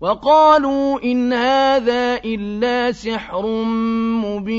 وقالوا إن هذا إلا سحر مبين.